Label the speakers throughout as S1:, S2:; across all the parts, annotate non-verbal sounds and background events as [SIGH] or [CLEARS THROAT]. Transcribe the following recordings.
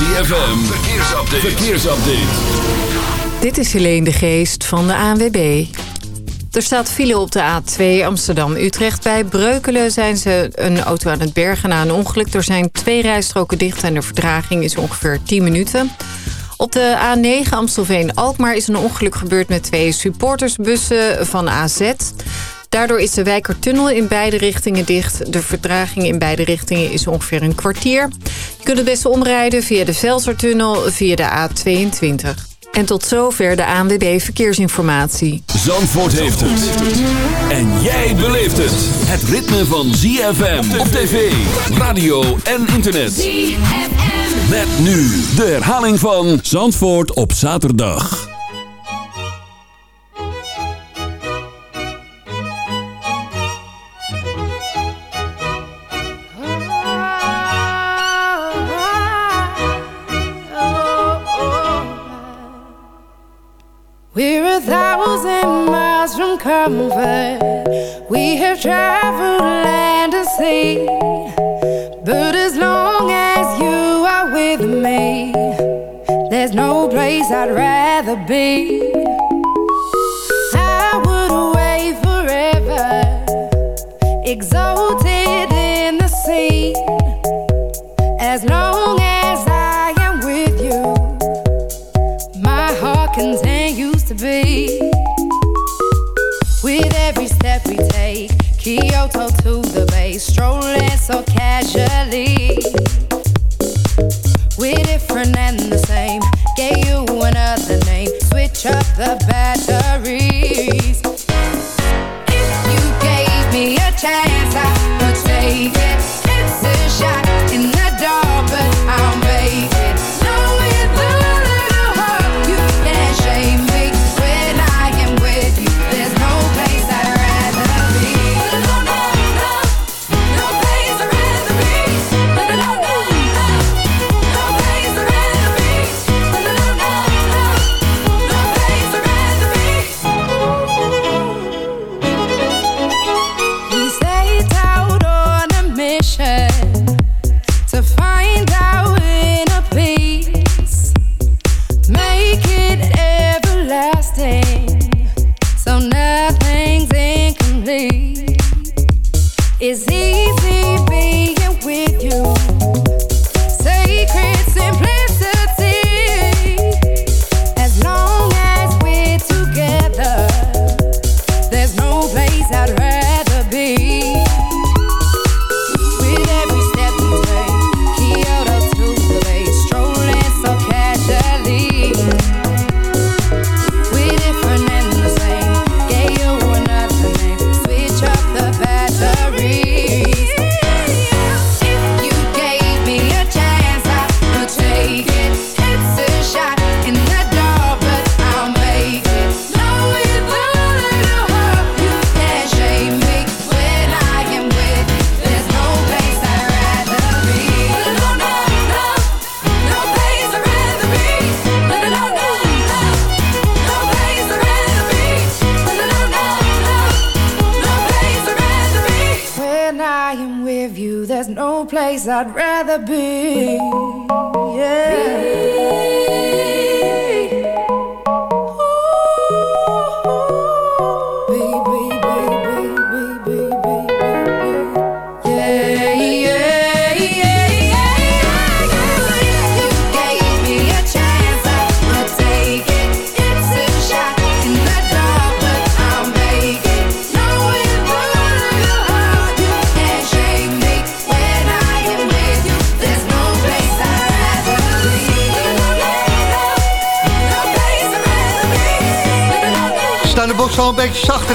S1: ZFM, verkeersupdate. verkeersupdate.
S2: Dit is Helene de Geest van de ANWB. Er staat file op de A2 Amsterdam-Utrecht. Bij Breukelen zijn ze een auto aan het bergen na een ongeluk. Er zijn twee rijstroken dicht en de verdraging is ongeveer 10 minuten. Op de A9 Amstelveen-Alkmaar is een ongeluk gebeurd met twee supportersbussen van AZ. Daardoor is de Wijkertunnel in beide richtingen dicht. De vertraging in beide richtingen is ongeveer een kwartier. Je kunt het beste omrijden via de Velsertunnel via de A22. En tot zover de ANWB Verkeersinformatie.
S1: Zandvoort heeft het. En jij beleeft het. Het ritme van ZFM op tv, radio en internet. ZFM. Met nu de herhaling van Zandvoort op zaterdag.
S3: Thousand miles from comfort. We have traveled land and sea. But as long as you are with me, there's no place I'd rather be. I would forever, exalted in the sea. Kyoto to the bay, strolling so casually. We're different and the same. Gave you another name. Switch up the batteries.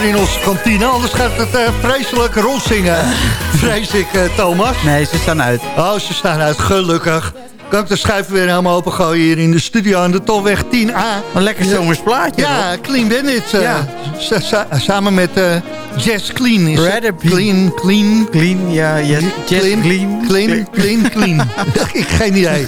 S3: In
S4: onze kantine. Anders gaat het eh, vreselijk rondzingen. [LAUGHS] Vrees ik, eh, Thomas.
S5: Nee, ze staan uit.
S4: Oh, ze staan uit. Gelukkig. Kan ik de schuif weer helemaal opengooien hier in de studio aan de Tolweg 10A.
S5: Een lekker zomers plaatje.
S4: Ja, Clean Bandit. eh,
S5: Ja.
S4: sa- sa- samen met eh, Jess Clean. Is Clean, Clean.
S5: Clean, ja, yes, just clean.
S4: Clean, clean, clean. [LAUGHS] ik geen idee.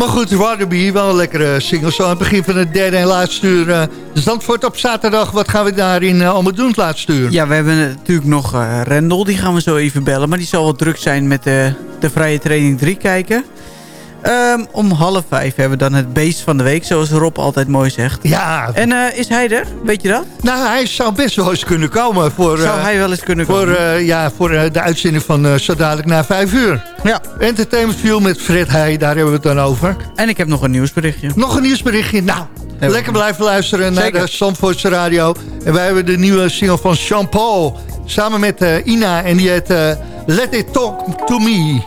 S4: Maar goed, Waterby, wel een lekkere single. Zo aan het begin van het derde en laatste uur. eh, Zandvoort op zaterdag. Wat gaan we daarin uh, allemaal doen het laatste uur?
S5: Ja, we hebben natuurlijk nog eh Rendel, die gaan we zo even bellen. Maar die zal wel druk zijn met de vrije training 3 kijken. Ehm, om half vijf hebben we dan het beest van de week, zoals Rob altijd mooi zegt.
S4: Ja,
S5: En eh, is hij er? Weet je dat?
S4: nou, hij zou best wel eens kunnen komen voor,
S5: Zou
S4: eh,
S5: hij wel eens kunnen
S4: voor,
S5: komen?
S4: eh, ja, voor de uitzending van zo dadelijk na vijf uur.
S5: ja.
S4: Entertainment View met Fred Heij, daar hebben we het dan over.
S5: En ik heb nog een nieuwsberichtje.
S4: Nog een nieuwsberichtje. Nou, lekker blijven luisteren naar de Zandvoortse Radio. En wij hebben de nieuwe single van Jean-Paul. Samen met Ina. En die heet Let It Talk To Me.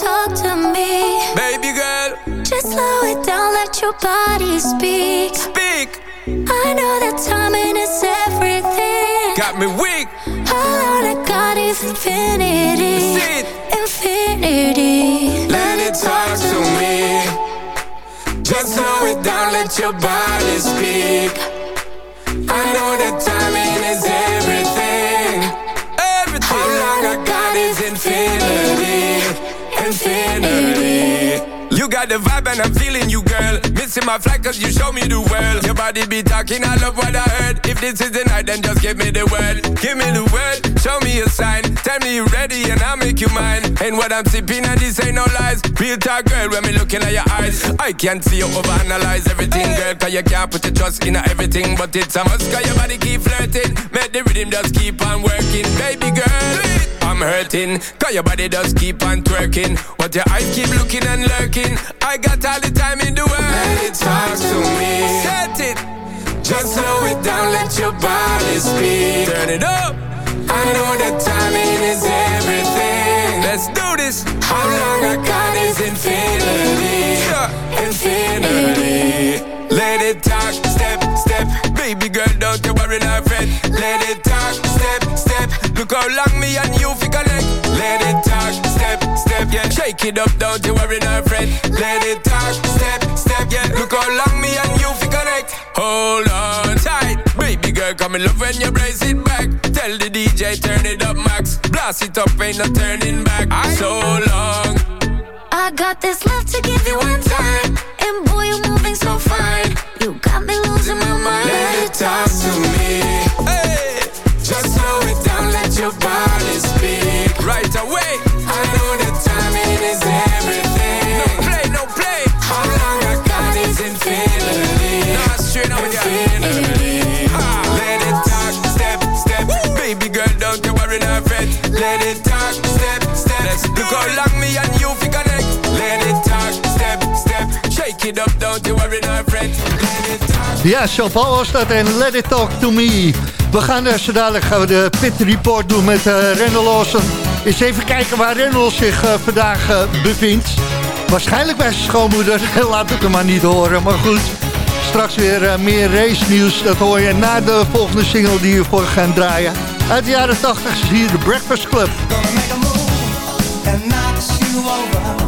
S6: Talk to me.
S7: Baby girl,
S6: Just slow it down, let your body speak.
S7: speak.
S6: I know that timing is everything.
S7: Got me weak.
S6: All I got is infinity. Infinity.
S7: Let it talk to me. Just slow it down, let your body speak. I know that timing got the vibe and I'm feeling you, girl. Missing my flight cause you show me the world. Your body be talking, I love what I heard. If this is the night, then just give me the word. Give me the word, show me a sign. Tell me you're ready and I'll make you mine. And what I'm sipping and this ain't no lies. Real talk, girl, when me looking at your eyes. I can't see you overanalyze everything, girl. Cause you can't put your trust in everything. But it's a must, cause your body keep flirting. Make the rhythm just keep on working. Baby girl, I'm hurting. Cause your body just keep on twerking. But your eyes keep looking and lurking. I got all the time in the world. Let it talk to me. Set it. Just slow it down, let your body speak. Turn it up. I know that timing is everything. Let's do this. How long I got is infinity. Infinity. Let it talk, step, step. Baby girl, don't you worry, not fret. Let it talk, step, step. Look how long me and you fi connect. Let it talk, step, step. Yeah, shake it up, don't you worry, not fret. Let it talk, step. Hold on tight, baby girl, come in love when you brace it back. Tell the DJ turn it up, max. Blast it up, ain't no turning back. I So long.
S6: I got this love to give you one time. And boy, you're moving so fine. You got me losing my mind.
S7: Let it talk to me. Hey, just slow it down, let your body speak. Right away. Up, don't you worry, fret.
S4: Ja, Jean-Paul was dat en Let It Talk To Me. We gaan er zo dadelijk gaan we de pit report doen met uh, Rendel Lawson. Eens even kijken waar Rendel zich eh, vandaag eh, bevindt. Waarschijnlijk bij zijn schoonmoeder. [LAUGHS] Laat het hem maar niet horen. Maar goed, straks weer eh, meer race nieuws. Dat hoor je na de volgende single die we voor gaan draaien. Uit de jaren 80 is hier de Breakfast Club.
S8: Gonna make a move and knock you over.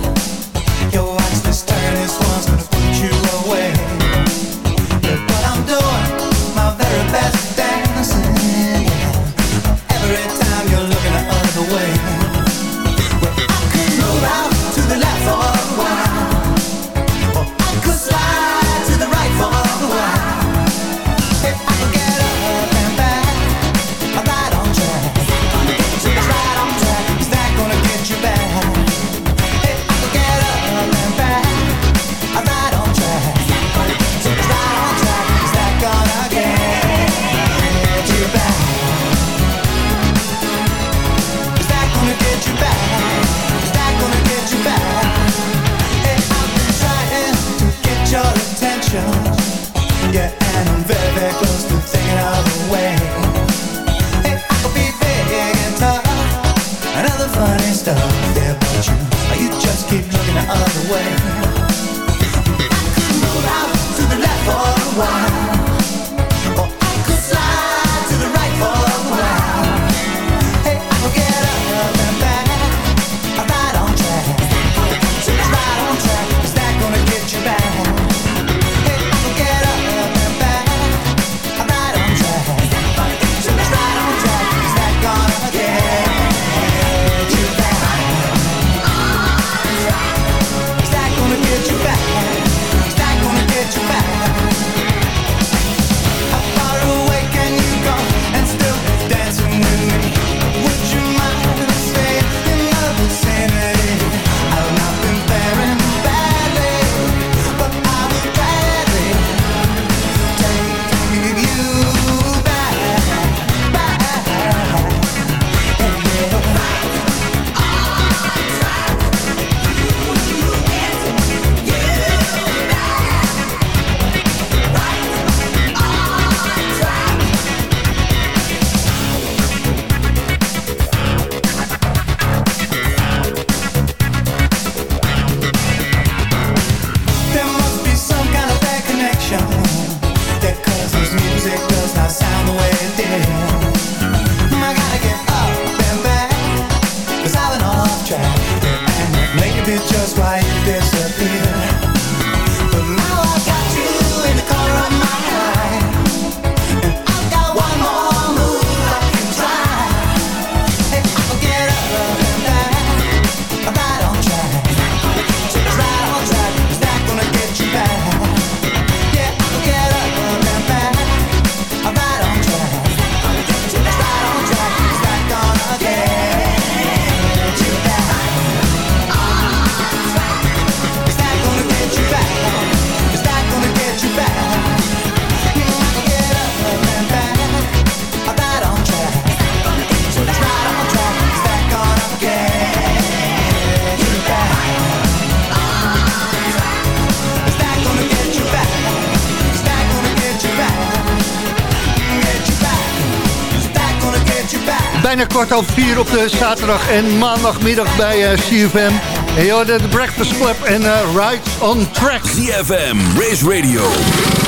S4: Bijna kwart over vier op de zaterdag en maandagmiddag bij eh, CFM. En je hoorde de Breakfast Club en eh, Ride on Track.
S1: ZFM, Race Radio,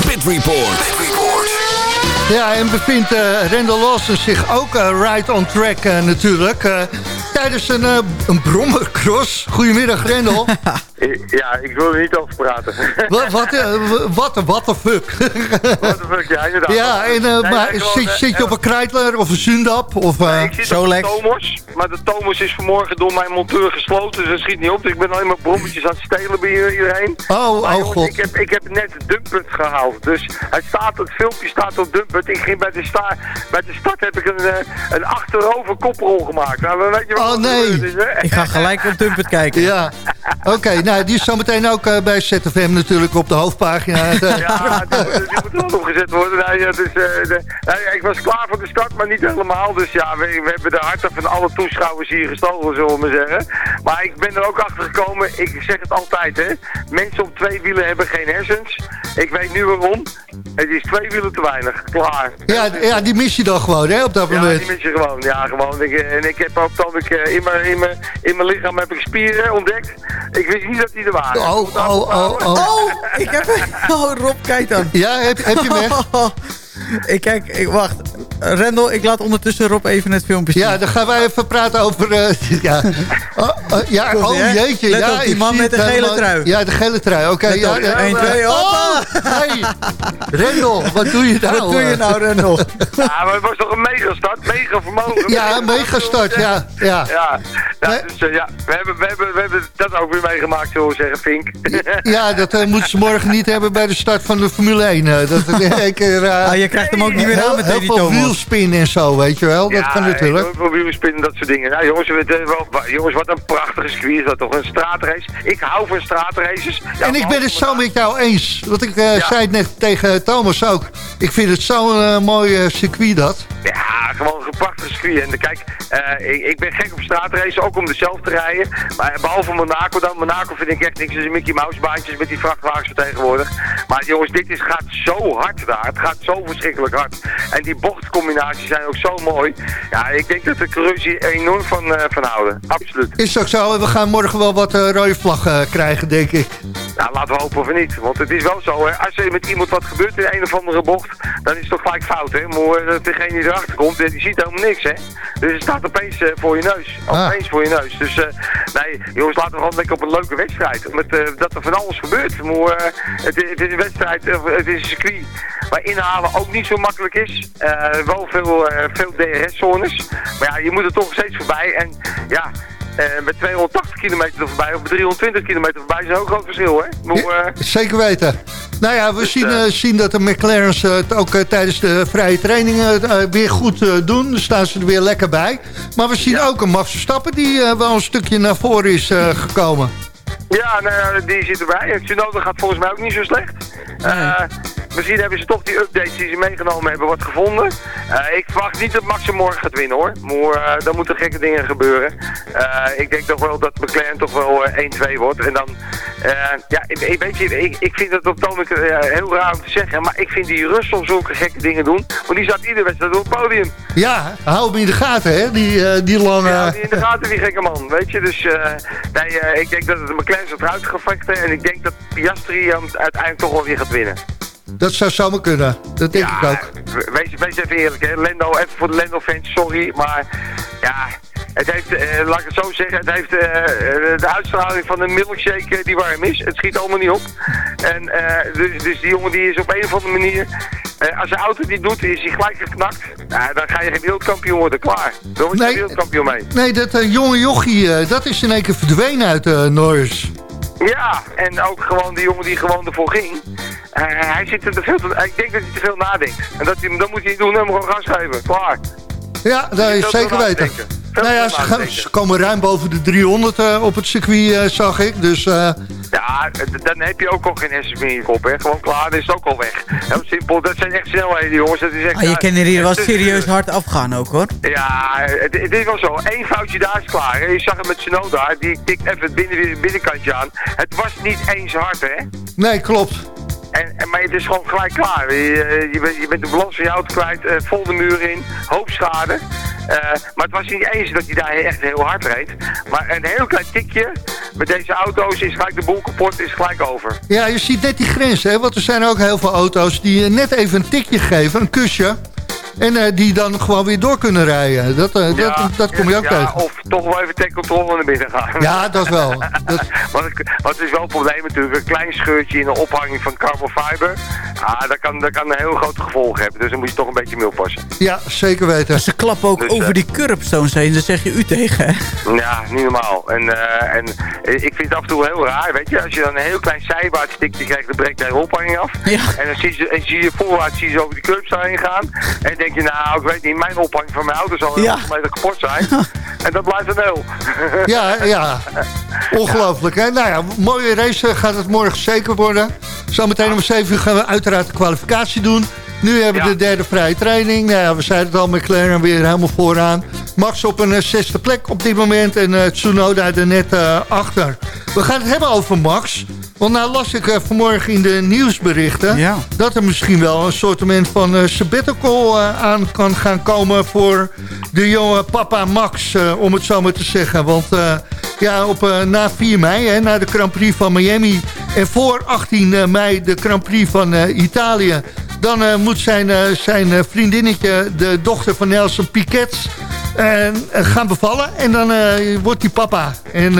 S1: Pit Report.
S4: Ja, en bevindt uh, Randall Lawson zich ook eh, Ride on Track eh, natuurlijk. eh, tijdens een, eh, een brommercross. Goedemiddag Randall. [LAUGHS]
S9: Ja, ik wil er niet over praten. [LAUGHS]
S4: wat, wat, eh, wat, wat de fuck?
S9: Wat de fuck, ja, inderdaad.
S4: ja, en, eh,
S9: Nee,
S4: maar
S9: nee, gewoon,
S4: zit,
S9: eh,
S4: zit je op een Kreitler of een Zundap? Of, eh,
S9: ik zit op
S5: Solex.
S9: de Tomos, maar de Tomos is vanmorgen door mijn monteur gesloten, dus dat schiet niet op. Dus ik ben alleen maar brommetjes aan het stelen bij iedereen.
S4: Oh,
S9: Maar
S4: oh
S9: jongens,
S4: god.
S9: Ik heb, ik heb net Dumpert gehaald, dus hij staat, het filmpje staat op Dumpert. Ik ging bij de, sta, bij de start heb ik een, eh, een achterover koprol gemaakt. Nou, weet je wat
S4: Oh, nee.
S9: gebeurd is, hè?
S5: Ik ga gelijk op Dumpert kijken.
S4: Ja, oké. Nou, die is zometeen ook eh, bij ZFM natuurlijk op de hoofdpagina. [LAUGHS]
S9: Ja, die, moet- die moet [LAUGHS] er wel opgezet worden. Ja, dus, eh, de- nee, ik was klaar voor de start, maar niet helemaal. Dus ja, we, we hebben de harten van alle toeschouwers hier gestolen, zullen we maar zeggen. Maar ik ben er ook achter gekomen, ik zeg het altijd, hè. Mensen op twee wielen hebben geen hersens. Ik weet nu waarom. Het is twee wielen te weinig. Klaar.
S4: ja, ja, die mis je dan gewoon, hè, op dat
S9: Ja,
S4: moment.
S9: die mis je gewoon. Ja, gewoon. Ik, eh, en ik heb ook dan ik, in, mijn, in, mijn, in mijn lichaam heb ik spieren ontdekt. Ik wist niet dat die er waren.
S4: Oh, oh, oh, oh.
S5: Oh, ik heb... [LAUGHS] Oh, Rob, kijk dan.
S4: Ja, heb, heb je hem [LAUGHS] echt?
S5: ik kijk, ik, wacht. Rendel, ik laat ondertussen Rob even het filmpje zien.
S4: Ja, dan gaan wij even praten over... eh, [LAUGHS] ja, oh, oh, ja, oh jeetje.
S5: Let
S4: ja,
S5: op, die man met de gele trui.
S4: Ja, de gele trui. Oké,
S5: Let
S4: ja,
S5: op,
S4: ja.
S5: 1, 2,
S4: Oh, hey. Rendel, wat doe je [LAUGHS] nou?
S5: Wat doe je nou, Rendel? [LAUGHS]
S9: Ja, maar het was toch een megastart? Mega vermogen.
S4: Ja, megastart, ja. ja.
S9: Ja, dus, eh, ja we, hebben, we, hebben, we hebben dat ook weer meegemaakt, zullen we zeggen, Fink.
S4: Ja, dat eh, moeten ze morgen niet hebben bij de start van de Formule 1. eh, dat het in één keer...
S5: Ah, je krijgt hem ook niet meer aan met
S4: veel
S5: Thomas.
S4: Wielspin en zo, weet je wel. Dat
S9: ja,
S4: kan natuurlijk.
S9: heel veel wielrennen, dat soort dingen. Nou, jongens, we, eh, wel, wa- jongens, wat een prachtige circuit is dat toch? Een straatrace. Ik hou van straatraces. Ja,
S4: En ik ben het zo met jou eens. Want ik eh,
S9: Ja.
S4: zei het net tegen Thomas ook. Ik vind het zo'n eh, mooi eh, circuit dat.
S9: Ja, gewoon een prachtig circuit. En kijk, ik, ik ben gek op straatracen, ook om er zelf te rijden. Maar behalve Monaco dan. Monaco vind ik echt niks. Dus Mickey Mouse baantjes met die vrachtwagens van tegenwoordig. Maar jongens, dit is, gaat zo hard daar. Het gaat zo verschrikkelijk hard. En die bochtcombinaties zijn ook zo mooi. Ja, ik denk dat de coureurs hier enorm van, eh, van houden. Absoluut.
S4: Is ook zo. We gaan morgen wel wat eh, rode vlaggen krijgen, denk ik.
S9: Nou, laten we hopen van niet. Want het is wel zo, hè. Als er met iemand wat gebeurt in een of andere bocht, dan is het toch gelijk fout, hè. Maar eh, degene die erachter komt, eh, die ziet helemaal niks, hè. Dus het staat opeens eh, voor je neus.
S4: Ah.
S9: Opeens voor je neus. Dus, eh, nee, jongens, laten we gewoon lekker op een leuke wedstrijd. Met, eh, dat er van alles gebeurt. Maar eh, het, is- het is een wedstrijd, eh, het is een circuit waar inhalen ook niet zo makkelijk is. Eh, wel veel, eh, veel DRS-zones. Maar ja, je moet er toch steeds voorbij. En ja... eh, met 280 kilometer er voorbij of met 320 kilometer voorbij is een heel groot verschil, hè? Maar, eh,
S4: Zeker weten. Nou ja, we
S9: Dus,
S4: zien, zien dat de McLaren's het ook tijdens de vrije trainingen weer goed doen. Daar staan ze er weer lekker bij. Maar we zien
S9: Ja.
S4: ook een Max Verstappen die wel een stukje naar voren is gekomen.
S9: Ja, nou, die zit erbij. En Tsunoda gaat volgens mij ook niet zo slecht. Misschien hebben ze toch die updates die ze meegenomen hebben wat gevonden. Eh, ik verwacht niet dat Max hem morgen gaat winnen hoor. Maar eh, dan moeten gekke dingen gebeuren. Eh, ik denk toch wel dat McLaren toch wel eh, 1-2 wordt. En dan, ja, ik, weet je, ik, ik vind het op eh, heel raar om te zeggen. Maar ik vind die Russell zulke gekke dingen doen. Want die staat iedere wedstrijd op het podium.
S4: Ja, hou hem in de gaten, hè? Die, die lange...
S9: Ja, die in de gaten, die gekke man, weet je. Dus nee, ik denk dat het McLaren gaat eruit gevechten. En ik denk dat Piastri hem uiteindelijk toch wel weer gaat winnen.
S4: Dat zou zomaar kunnen. Dat denk ik ook.
S9: we- Wees, wees even eerlijk, hè. Lendo, even voor de Lendo-fans, sorry. Maar ja, het heeft, eh, laat ik het zo zeggen, het heeft eh, eh, de uitstraling van een milkshake die warm is. Het schiet allemaal niet op. En eh, dus, dus die jongen die is op een of andere manier... als de auto die doet, is hij gelijk geknakt. Dan ga je geen wereldkampioen worden, klaar. Dan word je
S4: Nee.
S9: geen wereldkampioen mee.
S4: Nee, dat eh, jonge jochie, dat is in één keer verdwenen uit eh Norris.
S9: Ja, en ook gewoon die jongen die gewoon ervoor ging. Eh, hij zit er te veel te, ik denk dat hij te veel nadenkt. En dat, hij, dat moet hij niet doen, hem gewoon gas geven. Klaar.
S4: Ja, dat is zeker
S9: te
S4: weten. Nou ja, ze, gaan- ze komen ruim boven de 300 eh, op het circuit, eh, zag ik. Dus eh,
S9: Ja, dan heb je ook al geen meer in je kop, hè. Gewoon klaar, dan is het ook al weg. Heel simpel, dat zijn echt snelheden, jongens. Dat is echt,
S5: Ah, je kan er hier wel serieus hard afgaan ook, hoor.
S9: Ja, het, het is wel zo. Eén foutje daar is klaar. hè. Je zag het met Tsunoda, die tikt even het binnen, binnenkantje aan. Het was niet eens hard, hè.
S4: nee, klopt.
S9: En, en, maar het is gewoon gelijk klaar. Je, je, bent, je bent de balans van je auto kwijt, eh, vol de muur in, hoop schade. Eh, maar het was niet eens dat hij daar echt heel hard reed. Maar een heel klein tikje met deze auto's is gelijk de boel kapot, is gelijk over.
S4: Ja, je ziet net die grens, hè? Want er zijn ook heel veel auto's die eh, net even een tikje geven, een kusje. En eh, die dan gewoon weer door kunnen rijden. Dat, dat, dat kom je ook
S9: ja,
S4: tegen.
S9: Of toch wel even ter controle naar binnen gaan.
S4: Ja, dat wel. [LAUGHS] Dat,
S9: Want, het- want het is wel een probleem natuurlijk. Een klein scheurtje in de ophanging van carbon fiber. Ah, dat kan, dat kan een heel groot gevolg hebben. Dus dan moet je toch een beetje mee oppassen.
S4: ja, zeker weten.
S5: Ze klappen ook
S9: Dus,
S5: over
S9: eh,
S5: die curbstones heen. Daar zeg je u tegen, hè?
S9: Ja, niet normaal. En, eh, en eh, ik vind het af en toe heel raar, weet je. Als je dan een heel klein zijwaarts stikje krijgt, dan breekt de ophanging af.
S5: Ja.
S9: En dan zie je, en zie je voorwaarts zie je over die curbs heen gaan. En dan denk je, nou, ik weet niet, mijn ophanging van mijn auto zal
S5: Ja.
S9: een meter kapot zijn. [LAUGHS] en dat blijft een nul. [LAUGHS]
S4: Ja, ja. Ongelooflijk, hè? Nou ja, mooie race gaat het morgen zeker worden. Zometeen om 7 uur gaan we uiteraard de kwalificatie doen. Nu hebben we
S9: Ja.
S4: de derde vrije training. Nou ja, we zeiden het al, McLaren weer helemaal vooraan. Max op een eh, zesde plek op dit moment en eh, Tsunoda er net eh, achter. We gaan het hebben over Max. Want nou las ik eh, vanmorgen in de nieuwsberichten...
S5: Ja.
S4: dat er misschien wel een soort van eh, sabbatical eh, aan kan gaan komen... voor de jonge papa Max, om het zo maar te zeggen. Want ja, op, na 4 mei, hè, na de Grand Prix van Miami... en voor 18 mei de Grand Prix van Italië... dan moet zijn, zijn vriendinnetje, de dochter van Nelson Piquet... gaan bevallen en dan wordt hij papa. En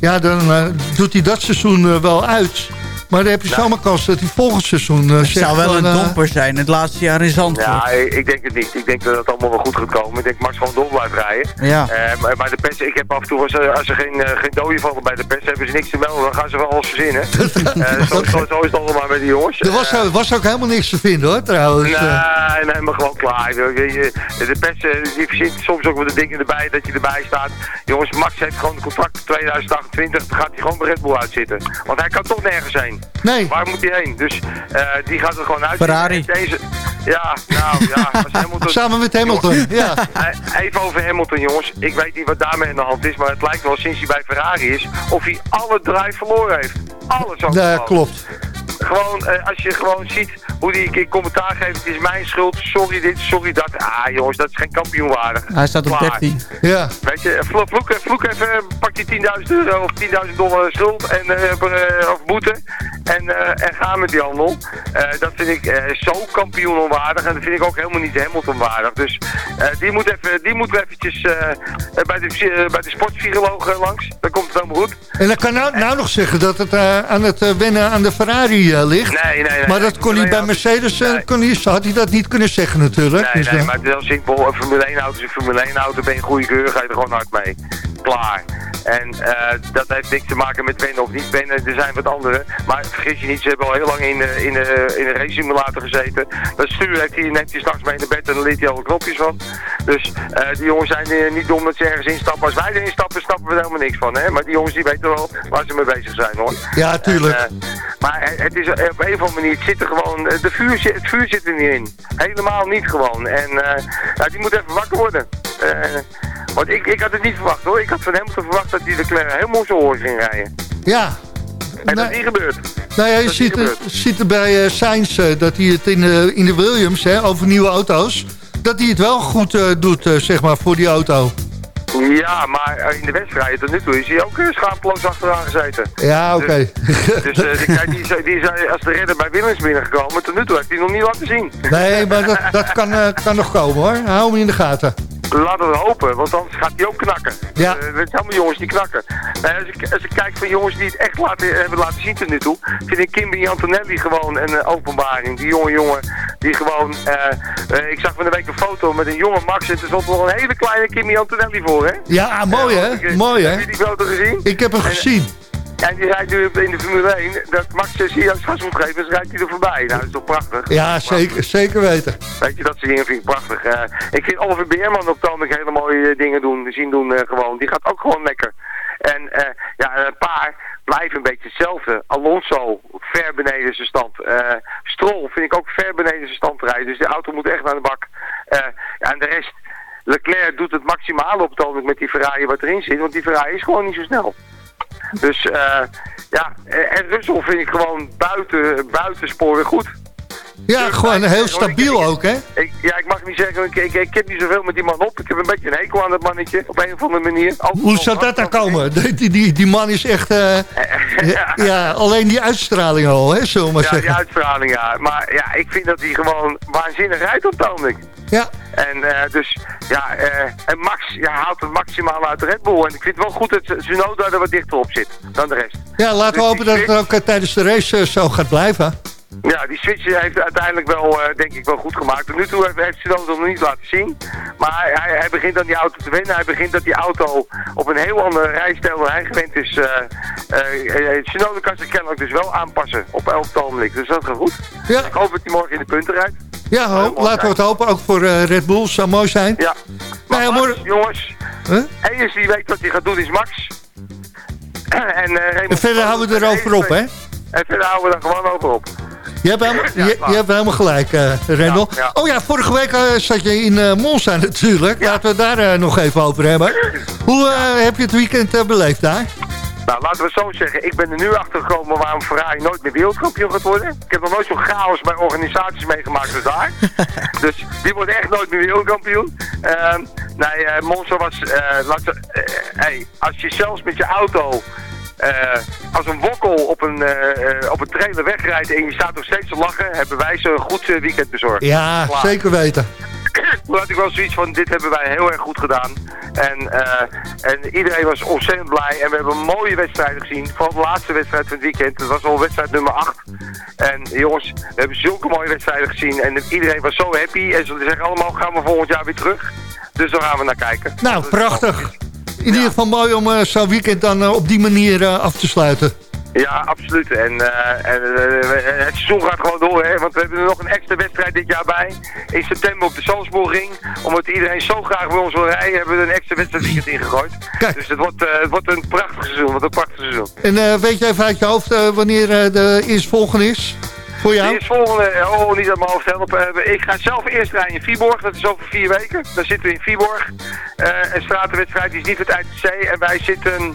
S4: ja, dan eh, doet hij dat seizoen eh, wel uit... Maar dan heb je zomaar kans dat hij volgend seizoen uh,
S5: Het zou wel een domper zijn, het laatste jaar in Zandvoort.
S9: Ja, ik, denk het niet. Ik denk dat het allemaal wel goed gaat komen. Ik denk Max gewoon door blijft rijden.
S5: Ja.
S9: Eh, maar, maar de pers, ik heb af en toe, als er, als er geen, eh, geen doden vallen bij de pers, hebben ze niks te melden. Dan gaan ze wel alles verzinnen. [LAUGHS] Eh, zo, zo, zo is het allemaal met die jongens.
S4: Er was,
S9: Eh,
S4: was ook helemaal niks te vinden hoor, trouwens.
S9: Nee,
S4: Eh,
S9: nee, maar gewoon klaar. De pers eh, die verzint soms ook wat de dingen erbij dat je erbij staat. Jongens, Max heeft gewoon een contract tot 2028. Dan gaat hij gewoon bij Red Bull uitzitten. Want hij kan toch nergens heen.
S4: nee,
S9: Waar moet hij heen? Dus eh, die gaat er gewoon uit.
S5: Ferrari.
S9: Deze, ja, nou ja. Als [LAUGHS] Hamilton,
S4: samen met Hamilton. Ja.
S9: Eh, Even over Hamilton, jongens. Ik weet niet wat daarmee aan de hand is, maar het lijkt wel sinds hij bij Ferrari is of hij alle drive verloren heeft. Alles ook
S4: Nee,
S9: gewoon.
S4: klopt.
S9: Gewoon, eh, als je gewoon ziet hoe die in commentaar geeft, het is mijn schuld, sorry dit, sorry dat. Ah jongens, dat is geen kampioenwaardig.
S5: Hij staat op
S9: Klaar.
S5: 13.
S4: Ja.
S9: Weet je, vlo- vloek, vloek even, pak die 10.000 euro of 10.000 dollar schuld en, eh, eh, of boete en, eh, en ga met die handel. Eh, dat vind ik eh, zo kampioen onwaardig en dat vind ik ook helemaal niet Hamilton waardig. Dus eh, die moet even, die moet eventjes bij, de, bij de sportviroloog langs. Dan komt het helemaal goed.
S4: En dan kan nou, nou nog zeggen dat het eh, aan het wennen aan de Ferrari ligt.
S9: Nee, nee, nee.
S4: maar dat kon hij bij Mercedes, eh,
S9: Nee.
S4: kon hij, had hij dat niet kunnen zeggen natuurlijk.
S9: Nee,
S4: Dus,
S9: nee,
S4: eh,
S9: maar het is heel simpel. Een Formule 1 auto is een Formule 1 auto. Ben je een goede keur, ga je er gewoon hard mee. Klaar. En eh, dat heeft niks te maken met wennen of niet wennen. Er zijn wat andere. Maar vergis je niet, ze hebben al heel lang in, de- in, de- in een race simulator gezeten. Dat stuur heeft hij, neemt hij s'nachts mee naar bed en dan liet hij alle knopjes van. Dus eh, die jongens zijn eh, niet dom dat ze ergens instappen. Als wij erin stappen, stappen we er helemaal niks van. Hè? Maar die jongens die weten wel waar ze mee bezig zijn hoor.
S4: ja, tuurlijk.
S9: En, eh, maar het- is eh, op een of andere manier, het zit er gewoon, eh, de vuur, het vuur zit er niet in. Helemaal niet gewoon. En eh, die moet even wakker worden. Eh, want ik, ik had het niet verwacht hoor. Ik had van hem verwacht dat hij de Leclerc helemaal zijn oren ging rijden.
S4: ja.
S9: En dat is niet gebeurd.
S4: Nou ja, je ziet,
S9: gebeurd.
S4: ziet er bij eh Sainz eh, dat hij het in, de in de Williams, hè, over nieuwe auto's, dat hij het wel goed eh, doet, eh, zeg maar, voor die auto.
S9: Ja, maar eh, in de wedstrijd tot nu toe is hij ook uh, schaamteloos achteraan gezeten.
S4: Ja, oké. [LAUGHS]
S9: Dus eh, die, kijk, die, is- die is eh, als de redder bij Williams binnengekomen. Tot nu toe heeft hij nog niet laten zien.
S4: nee, maar dat, dat kan, eh, kan nog komen hoor. Hou hem in de gaten.
S9: Laten we hopen, want anders gaat hij ook knakken.
S4: Ja.
S9: Eh, het zijn allemaal jongens die knakken. Eh, als, ik, als ik kijk van jongens die het echt laten, hebben laten zien tot nu toe, vind ik Kimby Antonelli gewoon een eh, openbaring. Die jonge jongen die gewoon, eh, eh, ik zag van de week een foto met een jonge Max en er stond nog een hele kleine Kimby Antonelli voor, hè?
S4: Ja, mooi
S9: Eh,
S4: hè? Mooi
S9: Heb
S4: hè?
S9: je die foto gezien?
S4: Ik heb hem gezien.
S9: En die rijdt nu in de Formule 1, dat Max je als gas moet geven, dus rijdt hij er voorbij. Nou, dat is toch prachtig?
S4: Ja, zeker, zeker weten.
S9: Weet je, dat soort dingen vind ik prachtig. Eh, ik vind Oliver Beerman op het hele mooie eh, dingen doen, zien doen eh, gewoon. Die gaat ook gewoon lekker. En ja, een paar blijven een beetje hetzelfde. Alonso, ver beneden zijn stand. Stroll vind ik ook ver beneden zijn stand rijden. Dus de auto moet echt naar de bak. Ja, en de rest, Leclerc doet het maximale op het ogenblik met die Ferrari wat erin zit. Want die Ferrari is gewoon niet zo snel. Dus eh, ja, en Russell vind ik gewoon buiten, buitensporen goed.
S4: Ja,
S9: Durf
S4: gewoon heel
S9: ik-
S4: stabiel
S9: ik-
S4: ook, hè?
S9: Ik, ja, ik mag niet zeggen, ik, ik, ik heb niet zoveel met die man op. Ik heb een beetje een hekel aan dat mannetje, op een of andere manier. Ook
S4: Hoe zou dat nou komen? [LAUGHS] Die, die, die, die man is echt... eh, [LAUGHS] ja, ja, alleen die uitstraling al, hè, zullen we maar
S9: Ja, die
S4: zeggen.
S9: uitstraling, ja. Maar ja, ik vind dat hij gewoon waanzinnig rijdt op het ogenblik.
S4: Ja,
S9: En eh, dus, ja, eh, en Max ja, haalt het maximale uit Red Bull. En ik vind het wel goed dat Zunoda er wat dichter op zit dan de rest.
S4: ja laten we
S9: Dus
S4: hopen dat het ook eh, tijdens de race zo gaat blijven.
S9: Ja, die switch heeft uiteindelijk wel, eh, denk ik, wel goed gemaakt. Tot nu toe heeft, heeft Zunoda nog niet laten zien. Maar hij, hij, begint aan die auto te wennen. Hij begint dat die auto op een heel andere rijstijl dan hij gewend is. Tsunoda kan zich kennelijk dus wel aanpassen op elk ogenblik. Dus dat gaat goed.
S4: Ja.
S9: Ik hoop dat hij morgen in de punten rijdt.
S4: Ja, ho- laten we het hopen. Ook voor eh, Red Bull zou mooi zijn.
S9: Ja.
S4: Nou ja,
S9: Max, jongens,
S4: Huh?
S9: enige die weet wat hij gaat doen is Max. [CLEARS THROAT] en, eh,
S4: En verder houden we er over op, hè?
S9: En verder houden we er gewoon over op.
S4: Je hebt helemaal,
S9: Ja,
S4: je, je hebt helemaal gelijk, eh Rendel.
S9: Ja.
S4: Oh ja, vorige week eh, zat je in eh Monza natuurlijk. Laten we daar nog even over hebben. Hoe heb je het weekend beleefd daar?
S9: Nou, laten we het zo zeggen. Ik ben er nu achter gekomen waarom Ferrari nooit meer wereldkampioen gaat worden. Ik heb nog nooit zo'n chaos bij organisaties meegemaakt als daar. [LAUGHS] dus die worden echt nooit meer wereldkampioen. Ehm nee, eh, Monza was... hey, als je zelfs met je auto... eh, als een wokkel op een, eh, eh, op een trailer wegrijdt en je staat nog steeds te lachen, hebben wij ze een goed weekend bezorgd.
S4: Ja,
S9: Klaar.
S4: zeker weten. [CLEARS THROAT]
S9: Toen had ik wel zoiets van, dit hebben wij heel erg goed gedaan. En, en iedereen was ontzettend blij. En we hebben mooie wedstrijden gezien. Vooral de laatste wedstrijd van het weekend. Dat was al wedstrijd nummer 8. En jongens, we hebben zulke mooie wedstrijden gezien. En iedereen was zo happy. En ze zeggen allemaal, gaan we volgend jaar weer terug. Dus daar gaan we naar kijken.
S4: Nou, prachtig. In ieder geval mooi om eh, zo'n weekend dan eh, op die manier eh, af te sluiten.
S9: Ja, absoluut. En, en het seizoen gaat gewoon door, hè. Want we hebben er nog een extra wedstrijd dit jaar bij. In september op de Salzburgring. Omdat iedereen zo graag bij ons wil rijden, hebben we er een extra wedstrijd weekend ingegooid.
S4: Kijk.
S9: Dus het wordt, het wordt een prachtig seizoen. Wat een prachtig seizoen.
S4: En weet je even uit je hoofd wanneer de eerstvolgende is? Voor jou?
S9: eerstvolgende, oh niet uit mijn hoofd helpen. Eh, Ik ga zelf eerst rijden in Viborg, dat is over vier weken. Dan zitten we in Viborg. Eh een stratenwedstrijd die is niet het zee. En wij zitten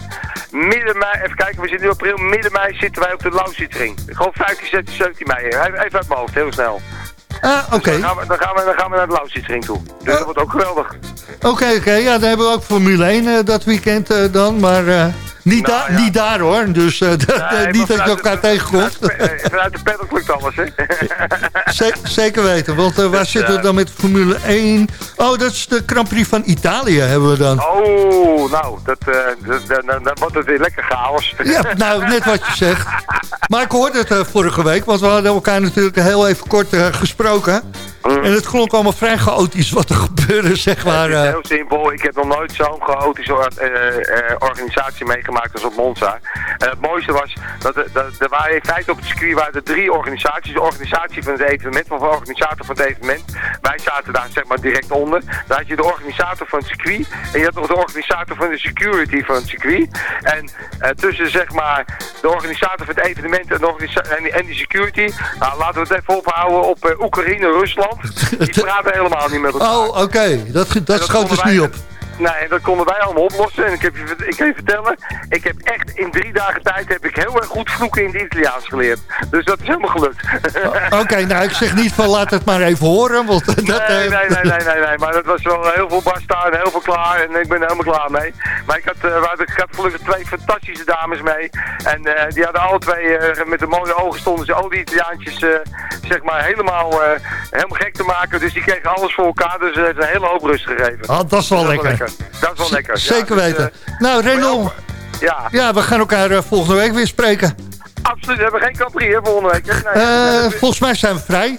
S9: midden mei, even kijken, we zitten nu april, midden mei zitten wij op de Lausitzring. Ik geloof 15, 16, 17 mei. Even uit mijn hoofd, heel snel.
S4: Ah, oké.
S9: Dus dan, gaan we, dan, gaan we, dan gaan we naar de Lausitzring toe. Dus dat wordt ook geweldig.
S4: Oké, oké. Ja, dan hebben we ook Formule 1 eh, dat weekend eh, dan. Maar eh, niet,
S9: Nou, ja.
S4: niet daar hoor. Dus eh, [LAUGHS] eh,
S9: Nee,
S4: niet dat je elkaar tegenkomt.
S9: Vanuit, de- eh, vanuit de pedal lukt alles, hè? [LAUGHS]
S4: Ze- zeker weten. Want waar
S9: Dus,
S4: zitten we dan met Formule 1? Oh, dat is de Grand Prix van Italië hebben we dan.
S9: Oh, nou, dat, dat, wordt het weer lekker chaos.
S4: Ja, nou, net wat je zegt. Maar ik hoorde het vorige week, want we hadden elkaar natuurlijk heel even kort gesproken. En het klonk allemaal vrij chaotisch wat er gebeurde, zeg maar.
S9: Het is
S4: eh.
S9: heel simpel. Ik heb nog nooit zo'n chaotische eh, eh, organisatie meegemaakt als op Monza. En het mooiste was dat er, dat, er waren in feite op het circuit waren er drie organisaties. De organisatie van het evenement, of de organisator van het evenement. Wij zaten daar zeg maar direct onder. Dan had je de organisator van het circuit. En je had nog de organisator van de security van het circuit. En tussen zeg maar de organisator van het evenement en, de organisa- en, en die security. Nou, laten we het even ophouden op Oekraïne, Rusland. [LAUGHS] Die praten helemaal niet met elkaar.
S4: Oh, oké. Dat, dat,
S9: dat
S4: schoot dus
S9: konden
S4: niet
S9: Nee, dat konden wij allemaal oplossen. En ik, heb je, ik kan je vertellen, ik heb echt in drie dagen tijd heb ik heel erg goed vloeken in het Italiaans geleerd. Dus dat is helemaal gelukt.
S4: Oké, nou, ik zeg niet van laat het maar even horen. Want dat,
S9: Nee,
S4: eh,
S9: nee, nee, nee, nee, nee, maar dat was wel heel veel basta en heel veel klaar en ik ben er helemaal klaar mee. Maar ik had, hadden- ik had gelukkig twee fantastische dames mee en eh, die hadden alle twee met de mooie ogen stonden ze al die Italiaantjes zeg maar helemaal, helemaal gek te maken. Dus die kregen alles voor elkaar, dus het heeft een hele hoop rust gegeven.
S4: Ah, dat is wel lekker.
S9: Dat is wel lekker.
S4: Zeker
S9: dus,
S4: weten.
S9: eh,
S4: nou,
S9: maar ja,
S4: ja, we gaan elkaar eh, volgende week weer spreken.
S9: absoluut. We hebben geen Capri hè, volgende week. Nee,
S4: Eh, volgens mij zijn we vrij.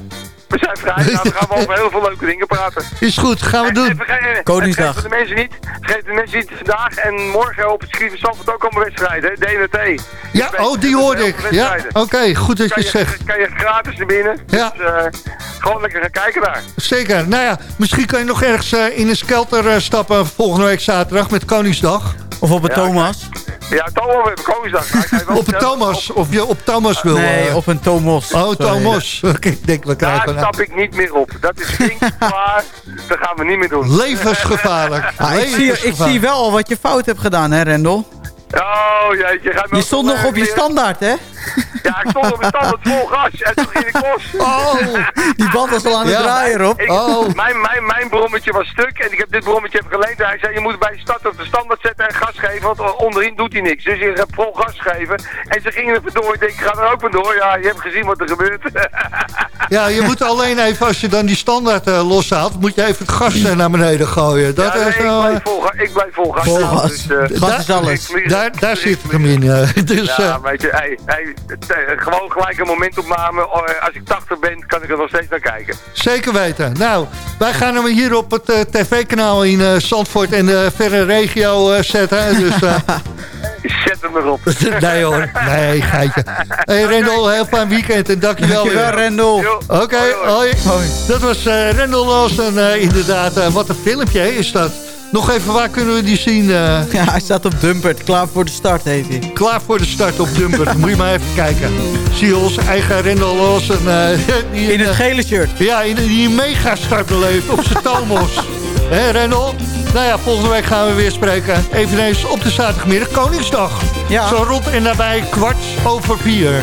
S9: We zijn vrij. Nou, dan gaan we over heel veel leuke dingen praten.
S4: Is goed, gaan we
S9: En-
S4: doen.
S5: Koningsdag.
S9: Vergeet de mensen niet. Vergeet de mensen niet vandaag en morgen op het van Zandvoort ook allemaal wedstrijden. hè, DNT.
S4: Ja, oh, die hoorde ik. Ja, oké, goed dat je
S9: Kan
S4: het
S9: je,
S4: zegt.
S9: kan je gratis naar binnen.
S4: Ja.
S9: Dus eh, gewoon lekker gaan kijken daar.
S4: Zeker. Nou ja, misschien kan je nog ergens eh, in een skelter eh, stappen volgende week zaterdag met Koningsdag.
S5: Of op een
S9: Ja,
S5: Thomas.
S9: Ja, Thomas. Maar ik wel
S4: Op een Thomas, of je op Thomas wil.
S5: Nee,
S4: eh,
S5: op een Thomas.
S4: Oh,
S5: Sorry.
S4: Thomas. Oké, [LAUGHS] ik denk, we
S9: Daar
S4: krijgen nou.
S9: stap ik niet meer op. Dat is klaar. [LAUGHS] Dat gaan we niet meer doen.
S4: Levensgevaarlijk.
S5: Ah, ik, zie, ik zie wel wat je fout hebt gedaan, hè, Rendel?
S9: Oh jeetje, gaat me
S5: Je stond nog op je standaard, hè?
S9: Ja, ik stond op een stand met vol gas en toen ging ik los.
S5: Oh, die band was al aan het
S4: Ja.
S5: draaien, Rob.
S9: Ik,
S4: Oh.
S9: mijn, mijn, mijn brommetje was stuk en ik heb dit brommetje even geleend. Hij zei, je moet bij start op de standaard zetten en gas geven, want onderin doet hij niks. Dus ik heb vol gas geven en ze gingen er vandoor. Ik denk, ik ga er ook vandoor. Ja, je hebt gezien wat er gebeurt. [LAUGHS]
S4: Ja, je moet alleen even, als je dan die standaard eh, loshaalt... moet je even het gas eh, naar beneden gooien. Dat
S9: ja, nee,
S4: is
S9: ik,
S4: wel,
S9: blijf vol, ik blijf vol gas.
S5: Vol
S9: staan,
S5: gas.
S9: Dus, eh,
S5: Gas is alles.
S9: ik-
S4: daar, daar zit het hem in. eh. [LAUGHS] dus,
S9: Ja, weet je, hey, hey, het, eh, gewoon gelijk een momentopname. Oh, eh, Als ik 80 ben, kan ik er nog steeds naar kijken.
S4: Zeker weten. Nou, wij gaan hem hier op het eh, tv-kanaal in eh, Zandvoort en de verre regio eh, zetten. Dus eh, [LAUGHS]
S9: Zet hem erop. [LAUGHS]
S4: nee hoor, nee, geitje. Hey Rendel, heel fijn weekend en dankjewel
S5: Dankjewel,
S4: weer.
S5: Rendel.
S4: Oké,
S9: hoi, hoi.
S4: hoi. Dat was eh Rendel Lawson eh, inderdaad. Eh, wat een filmpje is dat. Nog even, waar kunnen we die zien? eh, [LAUGHS]
S5: Ja, hij staat op Dumpert, klaar voor de start heet hij.
S4: klaar voor de start op Dumper. Moet je maar even kijken. Zie je onze eigen Rendel Lawson. eh, [LAUGHS] die
S5: In het
S4: eh,
S5: gele shirt.
S4: Ja, in, die mega start beleeft op zijn Tomos. [LAUGHS] Hé Rendel? Nou ja, volgende week gaan we weer spreken. Eveneens op de zaterdagmiddag Koningsdag.
S5: Ja.
S4: Zo rond en nabij kwart over vier.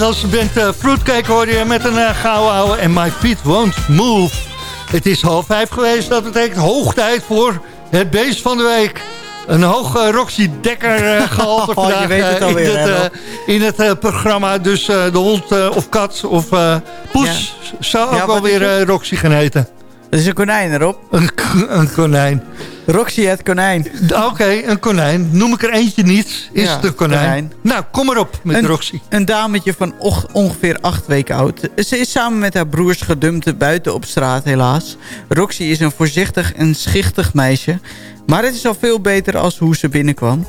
S4: Nederlandse band uh, Fruitcake hoorde je met een uh, gouden ouwe en My Feet Won't Move. Het is half vijf geweest, dat betekent hoog tijd voor het beest van de week. Een hoog uh, Roxy Dekker [LAUGHS] gehalte
S5: Oh, je
S4: vandaag
S5: weet het alweer,
S4: in het,
S5: hè,
S4: in het programma. Dus de hond of kat of poes zou ook
S5: Ja,
S4: wel
S5: wat is
S4: weer
S5: het?
S4: uh, Roxy gaan heten.
S5: Dat is een konijn erop.
S4: Een konijn.
S5: Roxy het konijn.
S4: Oké, een konijn. Noem ik er eentje niet, is
S5: Ja,
S4: het een konijn.
S5: konijn.
S4: Nou, kom maar op met
S5: Een-
S4: Roxy.
S5: Een dametje van ongeveer acht weken oud. Ze is samen met haar broers gedumpt buiten op straat helaas. Roxy is een voorzichtig en schichtig meisje. Maar het is al veel beter als hoe ze binnenkwam.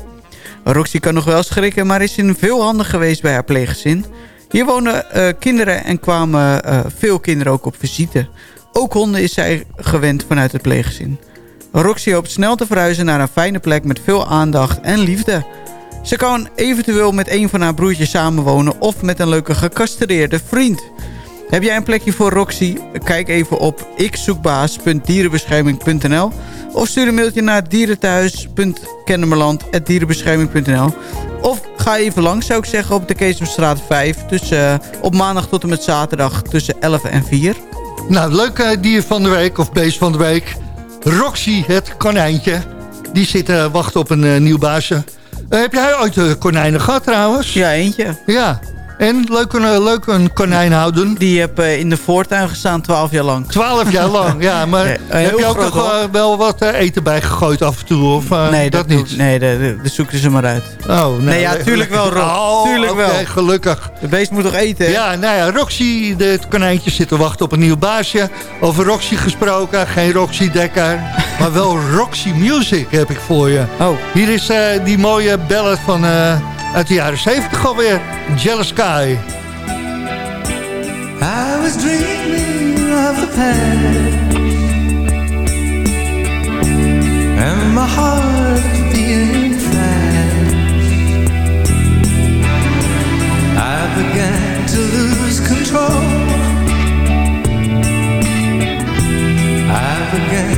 S5: Roxy kan nog wel schrikken, maar is in veel handen geweest bij haar pleeggezin. Hier wonen eh, kinderen en kwamen eh, veel kinderen ook op visite. Ook honden is zij gewend vanuit het pleeggezin. Roxy hoopt snel te verhuizen naar een fijne plek met veel aandacht en liefde. Ze kan eventueel met een van haar broertjes samenwonen of met een leuke gecastreerde vriend. Heb jij een plekje voor Roxy? Kijk even op ikzoekbaas.dierenbescherming.nl of stuur een mailtje naar dierentuis.kennemerland.dierenbescherming.nl Of ga even langs, zou ik zeggen, op de Keesomstraat 5. Tussen, eh, op maandag tot en met zaterdag tussen 11 en 4.
S4: Nou, leuk eh, dier van de week of beest van de week. Roxy, het konijntje. Die zit te wachten op een eh, nieuw baasje. Eh, heb jij ooit eh, konijnen gehad trouwens?
S5: Ja, eentje.
S4: Ja. En leuk een, eh, leuk een konijn houden.
S5: Die heb eh, in de voortuin gestaan 12 jaar lang.
S4: Twaalf jaar lang, ja. [LAUGHS] Maar
S5: Nee,
S4: heb je ook nog
S5: hoor.
S4: eh, wel wat eten bij gegooid af en toe? Of
S5: nee,
S4: dat, niet?
S5: Nee, dat zoeken ze maar uit.
S4: Oh,
S5: Nee, ja,
S4: lekker,
S5: tuurlijk wel. Rob.
S4: Oh,
S5: Tuurlijk wel.
S4: gelukkig.
S5: De beest moet toch eten? hè?
S4: Ja, nou ja, Roxy, de- het konijntje zit te wachten op een nieuw baasje. Over Roxy gesproken, geen Roxy Dekker. [LAUGHS] maar wel Roxy Music heb ik voor je.
S5: Oh,
S4: Hier is die mooie ballad van, uit de jaren 70 alweer. Jealous Sky.
S10: I was dreaming of the past And my heart being fast I began to lose control I began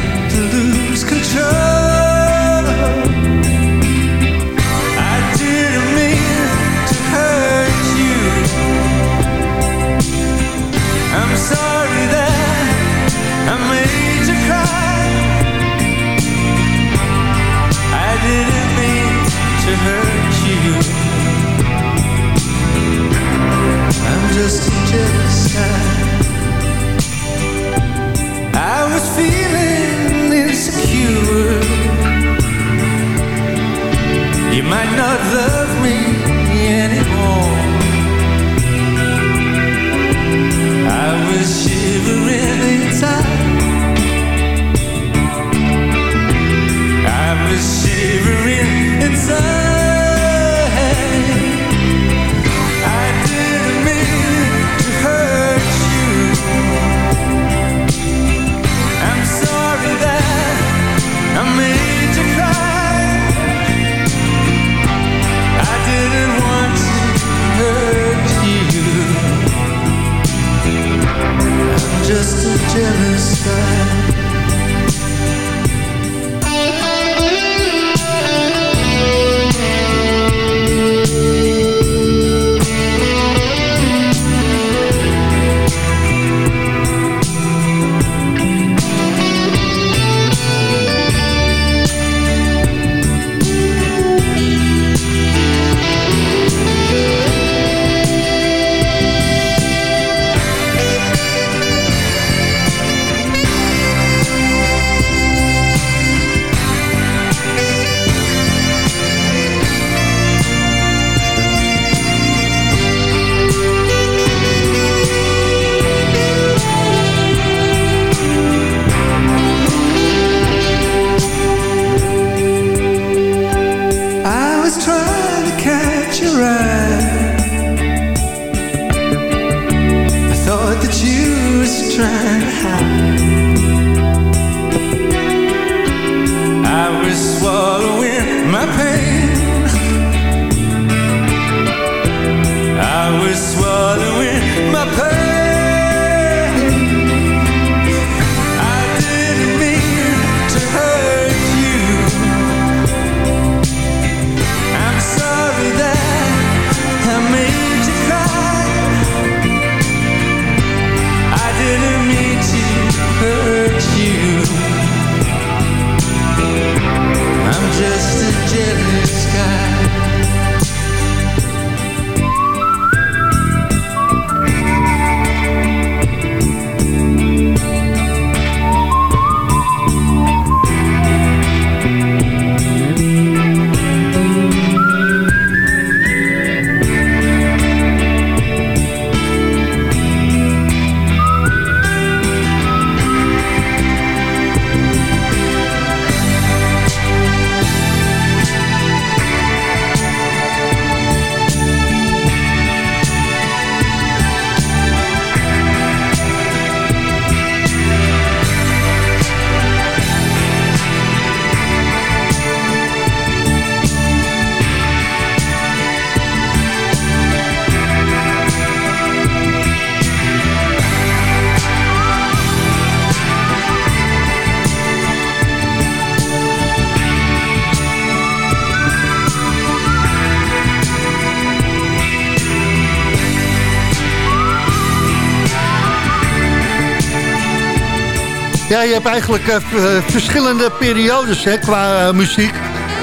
S4: Eigenlijk eh, eh, verschillende periodes hè, qua eh, muziek.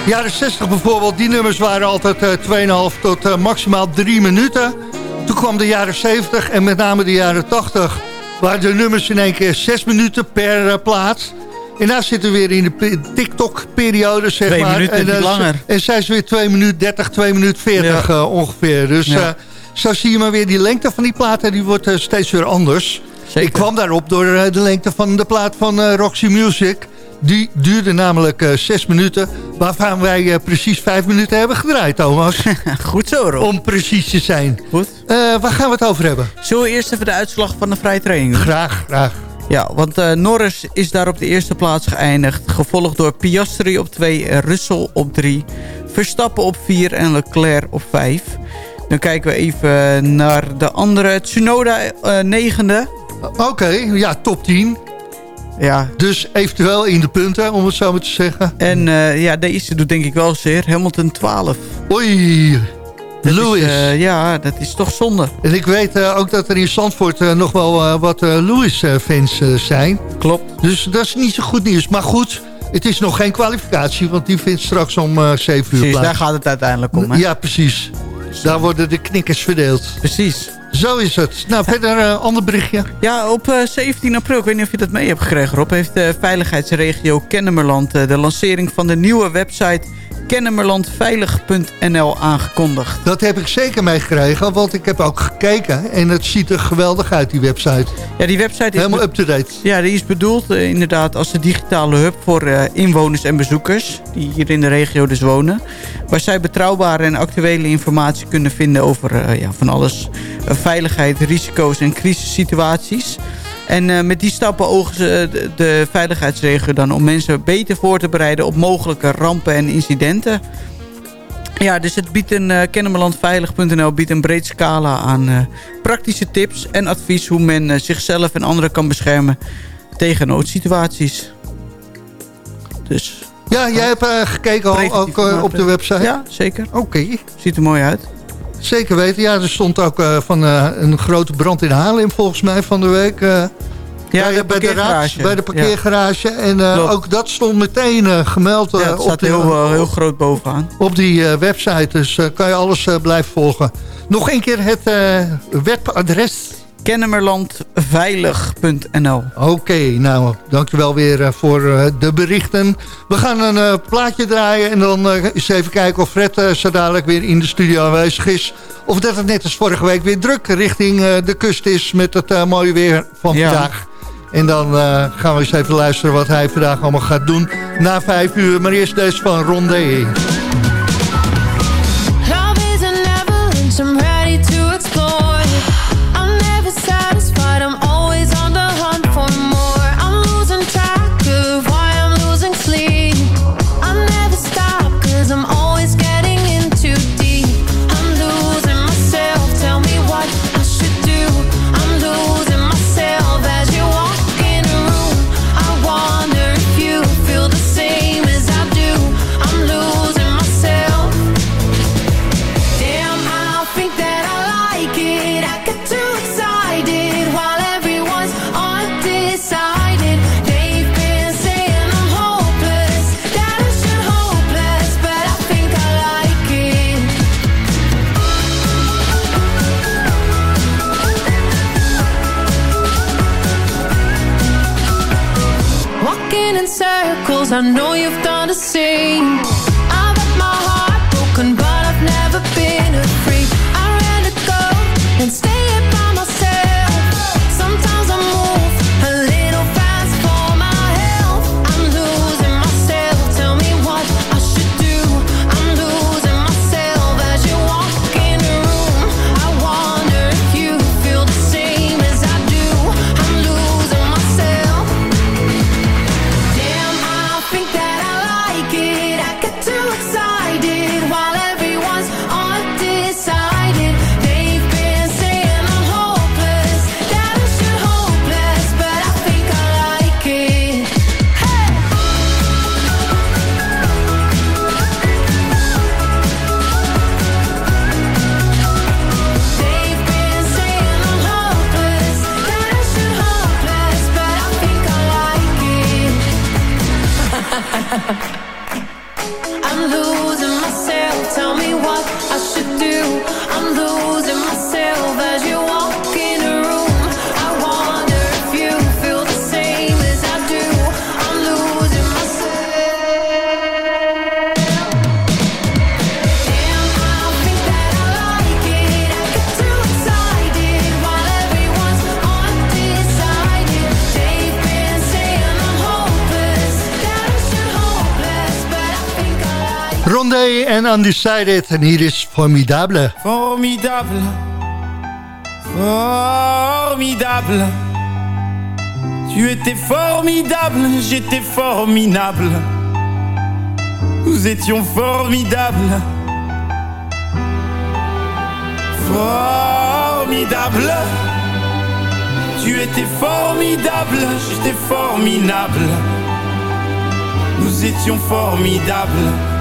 S4: Jaren 60 bijvoorbeeld, die nummers waren altijd eh 2,5 tot maximaal 3 minuten. Toen kwam de jaren 70 en met name de jaren 80... waren de nummers in één keer 6 minuten per plaats. En daar zitten we weer in de pe- TikTok-periode, zeg
S5: Twee
S4: maar.
S5: minuten,
S4: en,
S5: langer.
S4: En zijn ze weer 2 minuten 30, 2 minuten 40
S5: Ja.
S4: eh, ongeveer. Dus
S5: Ja.
S4: zo zie je maar weer, die lengte van die platen die wordt steeds weer anders.
S5: Zeker.
S4: Ik kwam daarop door eh, de lengte van de plaat van eh, Roxy Music. Die duurde namelijk eh, zes minuten, waarvan wij precies vijf minuten hebben gedraaid, Thomas. [LAUGHS]
S5: Goed zo, Rob.
S4: Om precies te zijn.
S5: Goed.
S4: Waar gaan we het over hebben?
S5: Zullen we eerst even de uitslag van de vrije training doen?
S4: Graag, graag.
S5: Ja, want Norris is daar op de eerste plaats geëindigd. Gevolgd door Piastri op 2, Russell op 3. Verstappen op 4 en Leclerc op 5. Dan kijken we even naar de andere. Tsunoda negende.
S4: Oké, ja, top 10.
S5: Ja,
S4: Dus eventueel in de punten, om het zo maar te zeggen.
S5: en eh, ja, deze doet denk ik wel zeer. Hamilton 12.
S4: Oei,
S5: Dat is, eh, ja, dat is toch zonde.
S4: En ik weet eh, ook dat er in Zandvoort nog wel wat Lewis-fans eh, zijn.
S5: Klopt.
S4: Dus dat is niet zo goed nieuws. Maar goed, het is nog geen kwalificatie, want die vindt straks om eh 7 uur
S5: Precies,
S4: plaats.
S5: daar gaat het uiteindelijk om. Hè?
S4: Ja, precies. Daar worden de knikkers verdeeld.
S5: Precies.
S4: Zo is het. Nou, verder een ander berichtje.
S5: Ja, op eh, 17 april, ik weet niet of je dat mee hebt gekregen Rob... heeft de veiligheidsregio Kennemerland eh, de lancering van de nieuwe website kennemerlandveilig.nl aangekondigd.
S4: Dat heb ik zeker meegekregen, want ik heb ook gekeken. En het ziet er geweldig uit, die website.
S5: Ja, die website is,
S4: Helemaal up-to-date.
S5: ja, die is bedoeld eh, inderdaad als de digitale hub voor eh, inwoners en bezoekers... die hier in de regio dus wonen. Waar zij betrouwbare en actuele informatie kunnen vinden over eh, ja, van alles. veiligheid, risico's en crisissituaties... En eh, met die stappen ogen ze de, de veiligheidsregio dan om mensen beter voor te bereiden op mogelijke rampen en incidenten. Ja, dus het biedt een uh, kennemerlandveilig.nl biedt een breed scala aan eh, praktische tips en advies hoe men eh, zichzelf en anderen kan beschermen tegen noodsituaties. Dus
S4: Ja, jij hebt eh, gekeken al, ook eh, op de website?
S5: ja, zeker.
S4: Oké,
S5: Ziet er mooi uit.
S4: Zeker weten. Ja, er stond ook eh, van eh, een grote brand in Haarlem volgens mij van de week. eh,
S5: Ja,
S4: bij,
S5: de
S4: bij de raad,
S5: parkeergarage.
S4: bij de parkeergarage. En ook dat stond meteen gemeld
S5: Ja, het
S4: op, de,
S5: heel, heel groot bovenaan.
S4: op die website. Dus kan je alles blijven volgen. Nog een keer het webadres.
S5: Kennemerlandveilig.nl
S4: Oké, nou, dankjewel weer eh, voor eh, de berichten. We gaan een eh, plaatje draaien en dan eens even kijken of Fred zo dadelijk weer in de studio aanwezig is. Of dat het net als vorige week weer druk richting de kust is met het mooie weer van
S5: Ja.
S4: vandaag. En dan gaan we eens even luisteren wat hij vandaag allemaal gaat doen na vijf uur. Maar eerst deze van Rondé.
S3: I know you've done the same.
S4: En Undecided. En is Formidable.
S11: Formidable. Formidable. Tu étais formidable, j'étais formidable. Nous étions formidables. Formidable. Tu étais formidable, j'étais formidable. Nous étions formidables.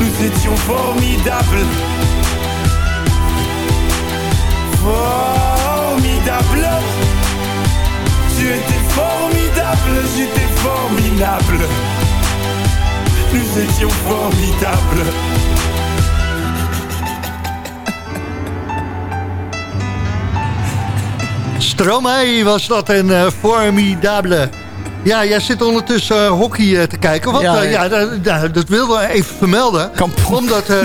S11: Nous étions formidables. Formidable. Tu étais formidable, j'étais formidable. Nous étions formidables.
S4: Stromae was dat een eh, formidable. Ja, jij zit ondertussen eh, hockey eh, te kijken. Want
S5: Ja,
S4: ja,
S5: ja.
S4: dat, dat wilden we even vermelden. Omdat, eh,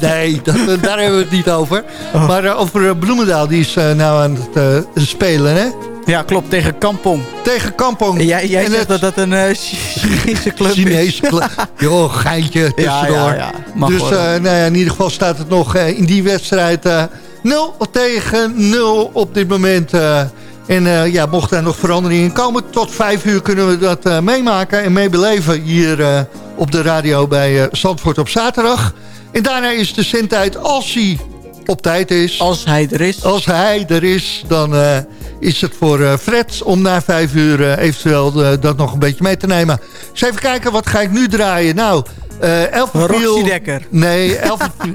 S4: [LAUGHS] nee, dat, daar hebben we het niet over. Maar eh, over eh, Bloemendaal, die is eh, nou aan het eh, spelen, hè?
S5: Ja, klopt, tegen Kampong.
S4: Tegen Kampong.
S5: En jij jij
S4: En
S5: zegt
S4: het-
S5: dat dat een eh, Chinese club
S4: Chinese
S5: is.
S4: club. [LAUGHS] Joh, geintje tussendoor.
S5: Ja, ja, ja.
S4: Dus eh, nou ja, in ieder geval staat het nog eh, in die wedstrijd eh 0 tegen 0 op dit moment. En eh, ja, mocht er nog veranderingen komen, tot 5 uur kunnen we dat eh, meemaken en meebeleven hier eh, op de radio bij Zandvoort op zaterdag. En daarna is de zendtijd als hij op tijd is.
S5: Als hij er is.
S4: Als hij er is, dan is het voor Fred om na vijf uur eventueel dat nog een beetje mee te nemen. Dus even kijken, wat ga ik nu draaien? Nou, eh Elfenviel...
S5: Roxy Dekker.
S4: Nee,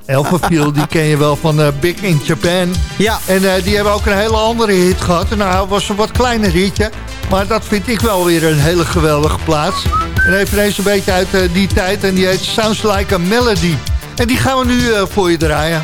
S4: Elfenviel, [LAUGHS] die ken je wel van eh, Big in Japan.
S5: Ja.
S4: En eh, die hebben ook een hele andere hit gehad. Nou, het was een wat kleiner hitje. Maar dat vind ik wel weer een hele geweldige plaats. En eveneens een beetje uit eh, die tijd. En die heet Sounds Like a Melody. En die gaan we nu eh, voor je draaien.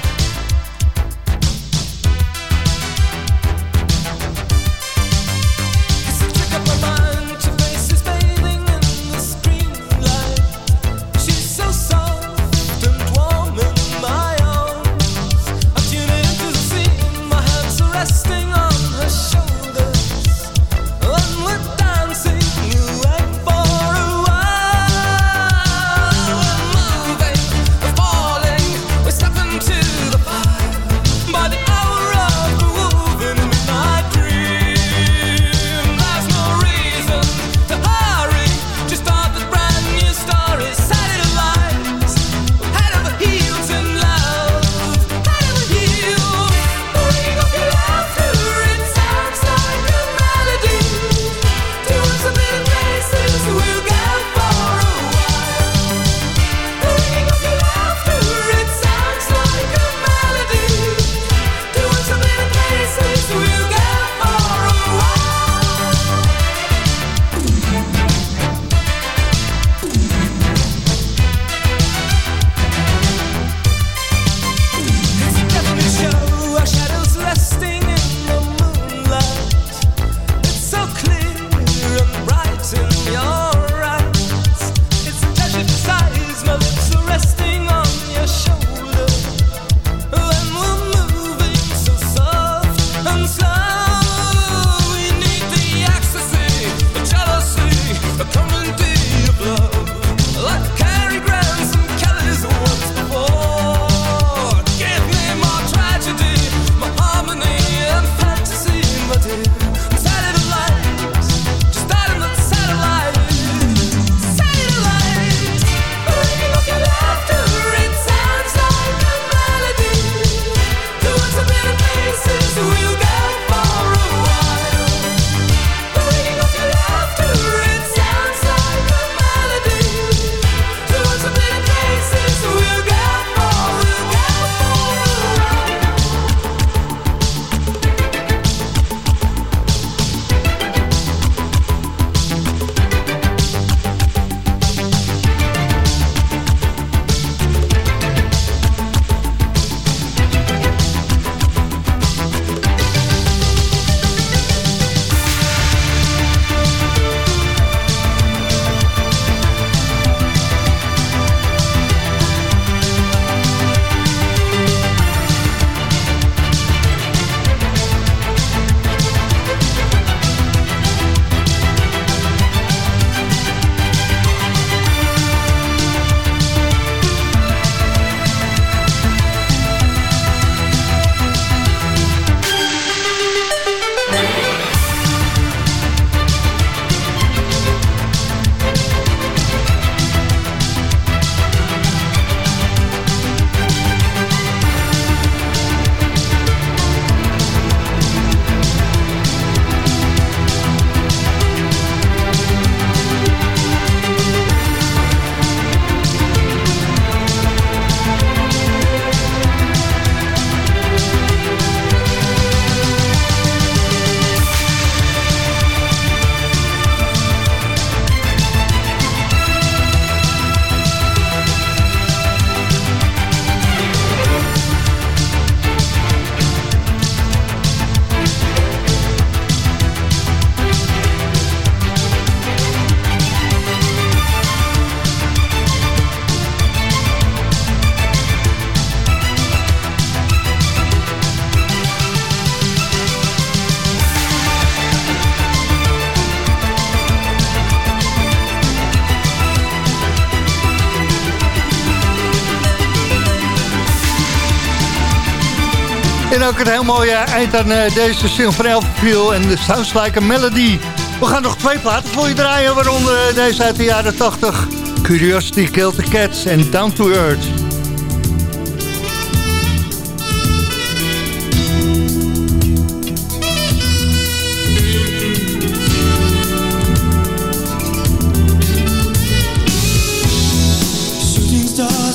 S4: Ook het heel mooie eind aan eh, deze single van en de Sounds Like a Melody. We gaan nog twee platen voor je draaien, waaronder eh, deze uit de jaren 80. Curiosity Killed the Cats en Down to Earth.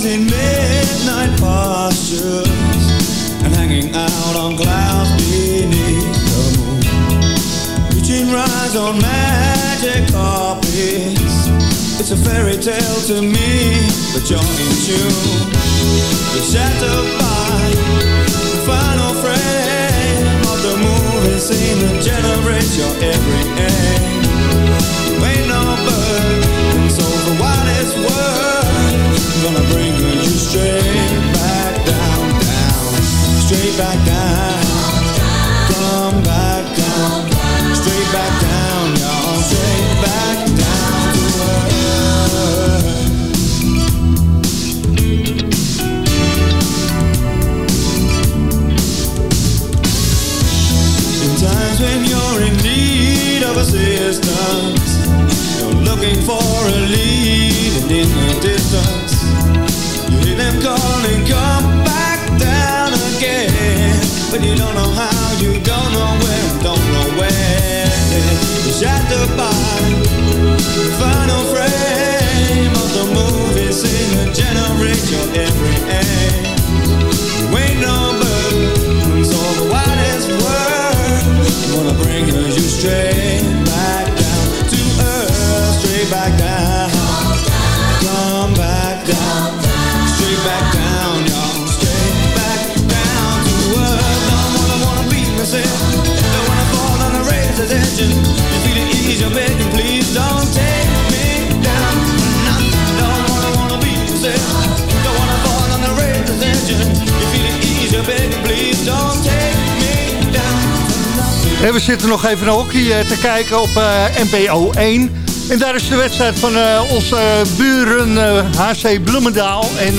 S11: Midnight postures and hanging out on clouds beneath the moon. Reaching rise on magic carpets. It's a fairy tale to me, but you're in tune. You're shattered by
S4: even naar hockey eh, te kijken op eh, NPO 1. En daar is de wedstrijd van eh, onze buren HC Bloemendaal. En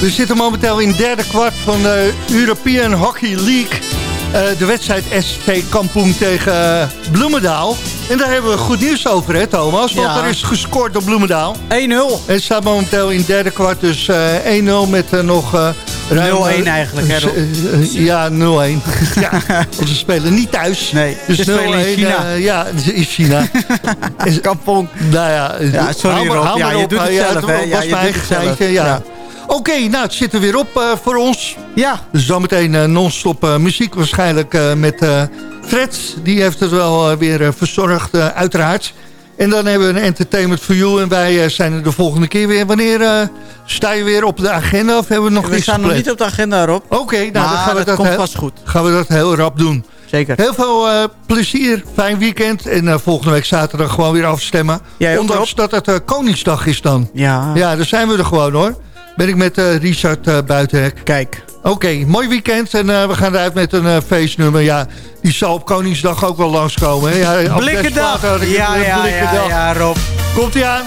S4: we zitten momenteel in het derde kwart van de European Hockey League. De wedstrijd SV Kampong tegen Bloemendaal. En daar hebben we goed nieuws over, hè Thomas? Want
S5: Ja.
S4: er is gescoord door Bloemendaal.
S5: 1-0.
S4: En het staat momenteel in het derde kwart, dus eh 1-0 met nog... ruim,
S5: 0-1
S4: eh,
S5: eigenlijk, hè,
S4: eh, eh, Ja, 0-1. [LAUGHS] ja, [LAUGHS] ze spelen niet thuis.
S5: Nee,
S4: dus
S5: ze spelen in
S4: 0-1,
S5: China.
S4: ja, in China. [LAUGHS]
S5: Kampong.
S4: nou ja,
S5: Ja, sorry,
S4: hou hou
S5: Ja, je
S4: op.
S5: doet het
S4: Ja,
S5: zelf, hè? Ja, je
S4: mijn
S5: doet
S4: eigen
S5: het zelf.
S4: geintje, ja.
S5: Ja.
S4: Oké, nou, het zit er weer op eh, voor ons.
S5: Ja.
S4: Dus zometeen eh, non-stop eh, muziek waarschijnlijk met Fred. Die heeft het wel weer verzorgd, uiteraard. En dan hebben we een entertainment for you. En wij eh, zijn er de volgende keer weer. Wanneer eh, sta je weer op de agenda? Of hebben we nog
S5: We
S4: niks
S5: staan nog niet op de agenda, Rob.
S4: Oké, nou dan gaan we
S5: dat komt
S4: heel,
S5: vast goed.
S4: gaan we dat heel rap doen.
S5: Zeker.
S4: Heel veel eh, plezier, fijn weekend. En volgende week zaterdag gewoon weer afstemmen.
S5: Jij
S4: Ondanks dat het Koningsdag is dan.
S5: Ja.
S4: Ja, daar zijn we er gewoon hoor. Ben ik met eh, Richard eh Buitenhek.
S5: Kijk.
S4: Oké, mooi weekend. En eh, we gaan eruit met een feestnummer. Ja, die zal op Koningsdag ook wel langskomen. Hè? Ja, [LAUGHS]
S5: Blikkendag. Ja, ja, ja, ja, Rob.
S4: Komt ie aan.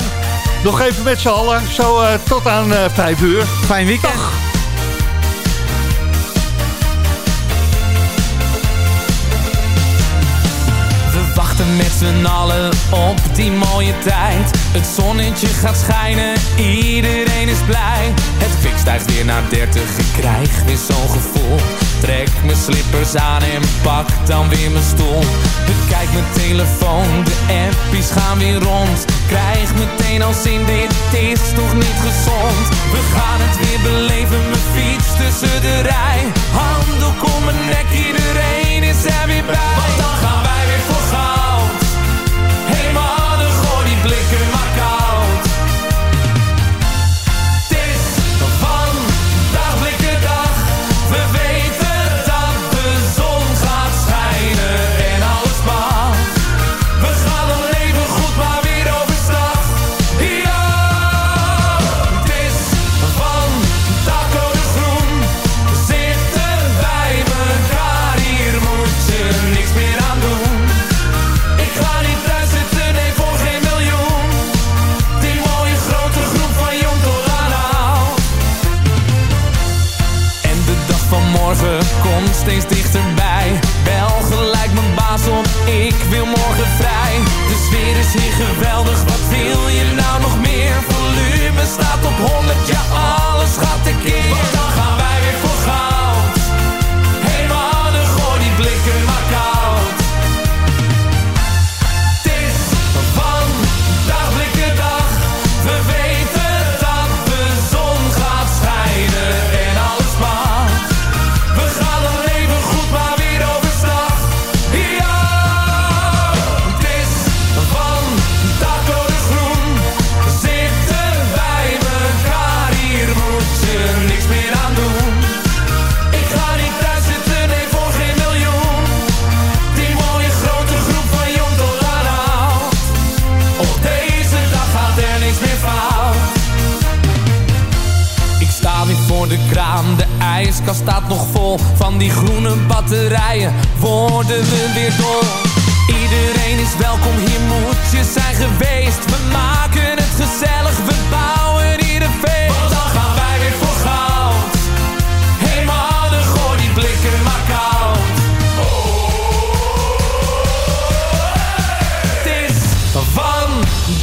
S4: Nog even met z'n allen. Zo tot aan vijf uur.
S5: Fijn weekend.
S12: We met z'n allen op die mooie tijd. Het zonnetje gaat schijnen, iedereen is blij. Het kwik stijgt weer naar 30, ik krijg weer zo'n gevoel. Trek mijn slippers aan en pak dan weer mijn stoel. Bekijk mijn telefoon, de appies gaan weer rond. Krijg meteen al zin, dit is toch niet gezond. We gaan het weer beleven, mijn fiets tussen de rij. Handdoek om mijn nek, iedereen is er weer bij.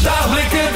S12: Daar blikken